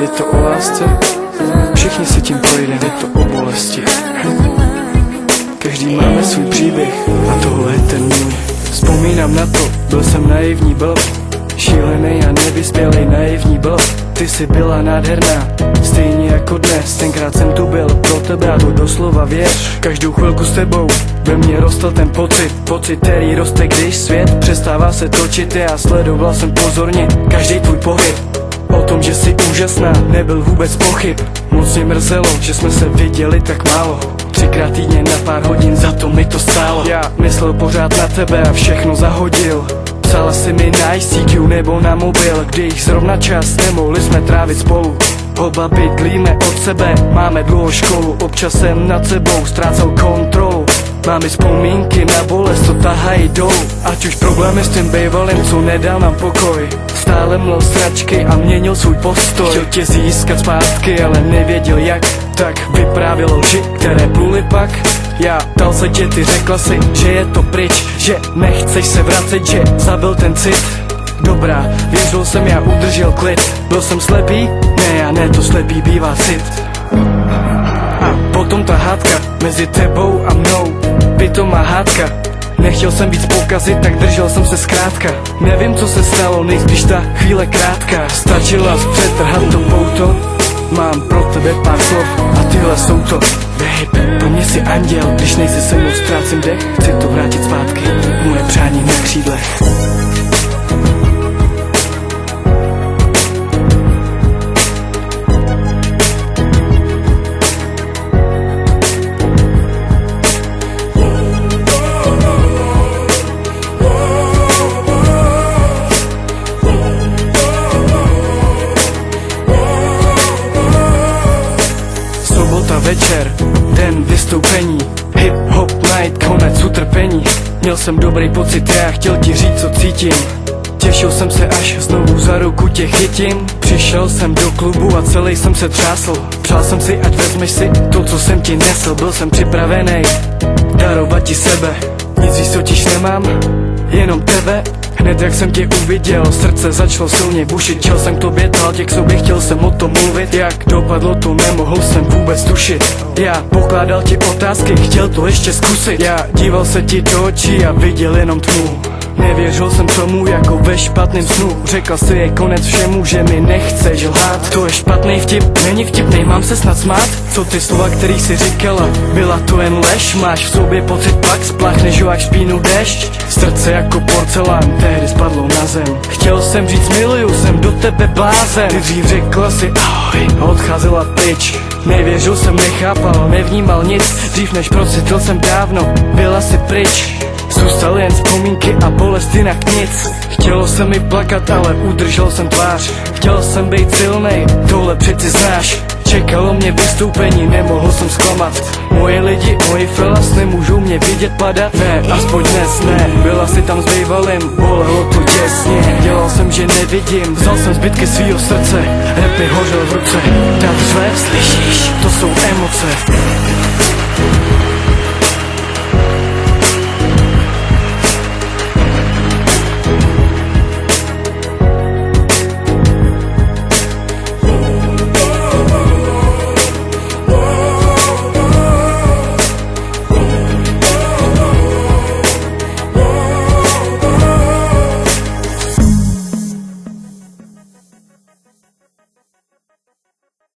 Je to o lásce, všichni si tím projdeme, je to o bolesti. Každý máme svůj příběh a tohle je ten můj. Vzpomínám na to, byl jsem naivní blb, šílený a nevyspělý naivní blb. Ty jsi byla nádherná, stejně jako dnes Tenkrát jsem tu byl pro tebe a to doslova věř Každou chvilku s tebou ve mně rostl ten pocit Pocit, který roste, když svět přestává se točit Já sledoval jsem pozorně každý tvůj pohyb tom, že jsi úžasná, nebyl vůbec pochyb. Moc mě mrzelo, že jsme se viděli tak málo. Třikrát týdně na pár hodin, za to mi to stálo. Já myslel pořád na tebe a všechno zahodil. Psala si mi na ICQ nebo na mobil Když zrovna čas nemohli jsme trávit spolu. Oba bydlíme od sebe, máme dlouho školu Občas jsem nad sebou ztrácel kontrolu. Máme vzpomínky na bolest, co tahají dolů. Ať už problémy s tím bývalým, co nedal nám pokoj Stále mlel sračky a měnil svůj postoj. Chtěl tě získat zpátky, ale nevěděl jak Tak. Vyprávěl lži, které pluly pak. Já dal se tě, ty řekla si, že je to pryč Že nechceš se vracet, že zabil ten cit. Dobrá, věřil jsem, já udržel klid. Byl jsem slepý? Ne, já ne, to slepý bývá cit. A potom ta hádka mezi tebou a mnou. Pitomá hádka Nechtěl jsem víc pokazit, tak držel jsem se zkrátka. Nevím, co se stalo, nejspíš ta chvíle krátká. Stačila přetrhat to pouto. Mám pro tebe pár slov a tyhle jsou to. Babe, pro mě si anděl, když nejsi se mnou ztrácím dech. Chci to vrátit zpátky, moje přání na křídlech večer, den vystoupení Hip hop night, konec utrpení. Měl jsem dobrý pocit, já chtěl ti říct, co cítím. Těšil jsem se, až znovu za ruku tě chytím. Přišel jsem do klubu a celý jsem se třásl. Přál jsem si, ať vezmeš si to, co jsem ti nesl. Byl jsem připravený darovat ti sebe. Nic víc totiž nemám, jenom tebe Hned jak jsem tě uviděl, srdce začalo silně bušit. Čel jsem k tobě dál, tě k sobě chtěl jsem o tom mluvit. Jak dopadlo to, nemohl jsem vůbec tušit. Já pokládal ti otázky, chtěl to ještě zkusit. Já díval se ti do očí a viděl jenom tmu Nevěřil jsem tomu jako ve špatném snu. Řekl si je konec všemu, že mi nechceš lhát. To je špatný vtip, není vtipný, mám se snad smát. Co ty slova, který si říkala, byla to jen lež Máš v sobě pocit pak, spláchneš jak špínu dešť. Srdce jako porcelán, tehdy spadlo na zem. Chtěl jsem říct miluju, jsem do tebe blázen. Ty dřív řekla si ahoj odcházela pryč. Nevěřil jsem, nechápal, nevnímal nic. Dřív než procitil jsem dávno, byla si pryč Zůstaly jen vzpomínky a bolest jinak nic. Chtělo se mi plakat, ale udržel jsem tvář. Chtěl jsem být silnej, tohle přeci znáš. Čekalo mě vystoupení, nemohl jsem zklamat. Moje lidi, moji felas nemůžou mě vidět padat. Ne, aspoň dnes ne, byla si tam s bývalým, bolelo to těsně. Dělal jsem, že nevidím, vzal jsem zbytky svýho srdce. Rap mi hořel v ruce, tak řve, slyšíš, to jsou emoce